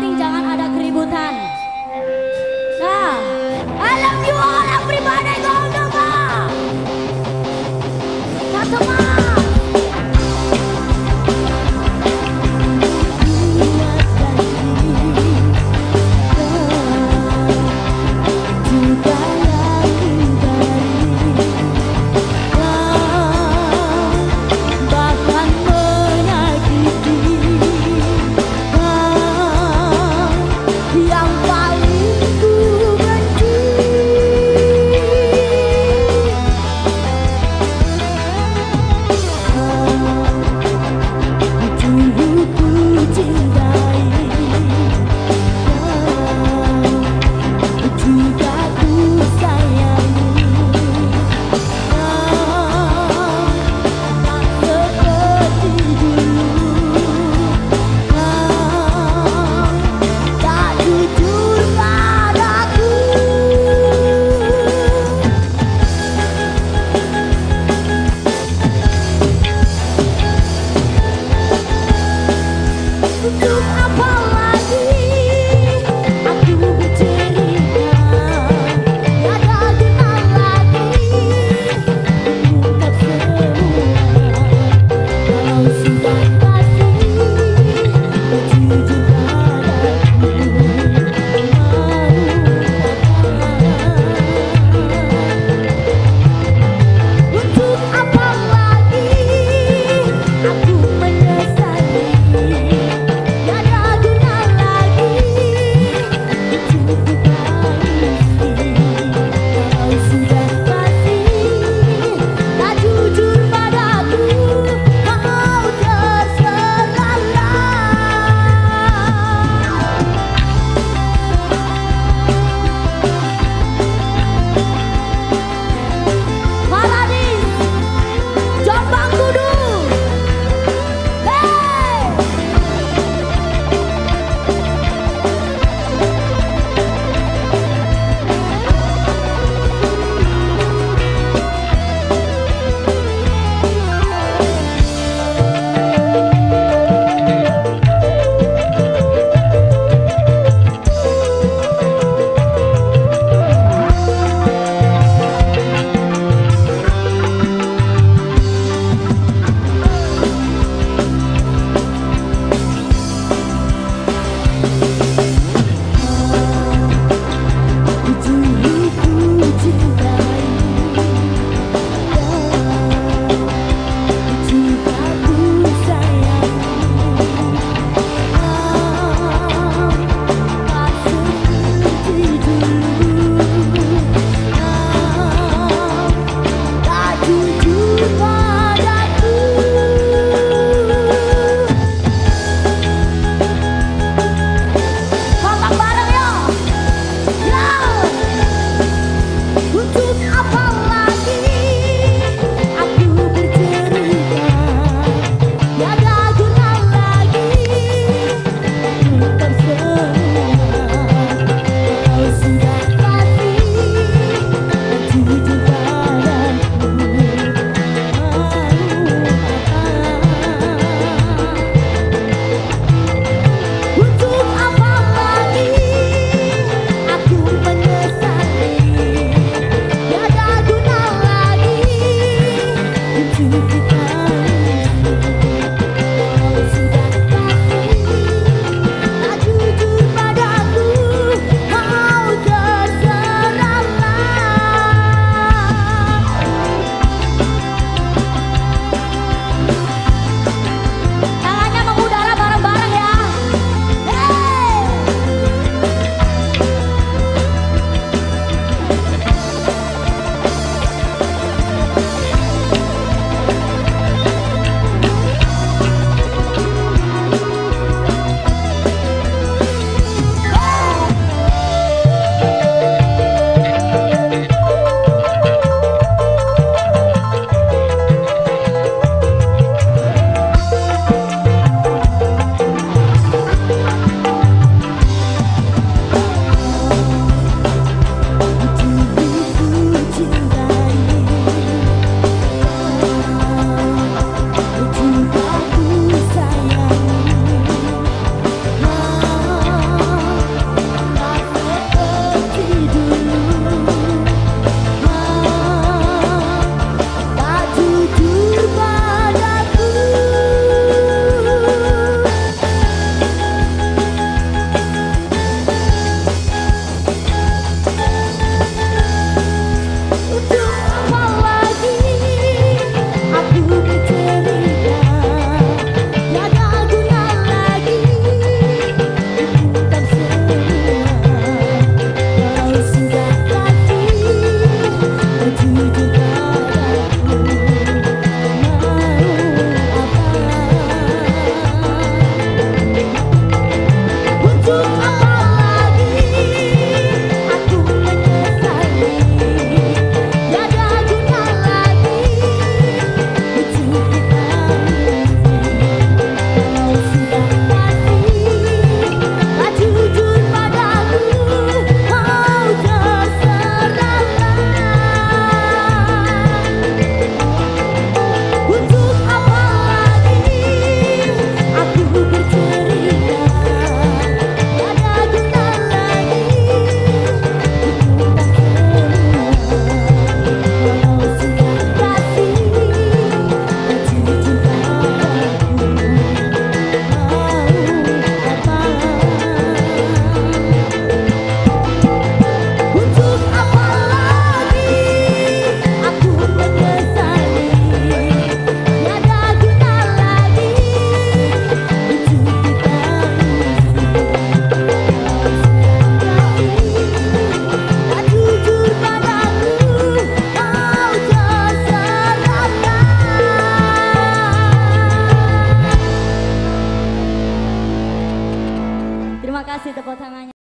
penting jangan ada keributan.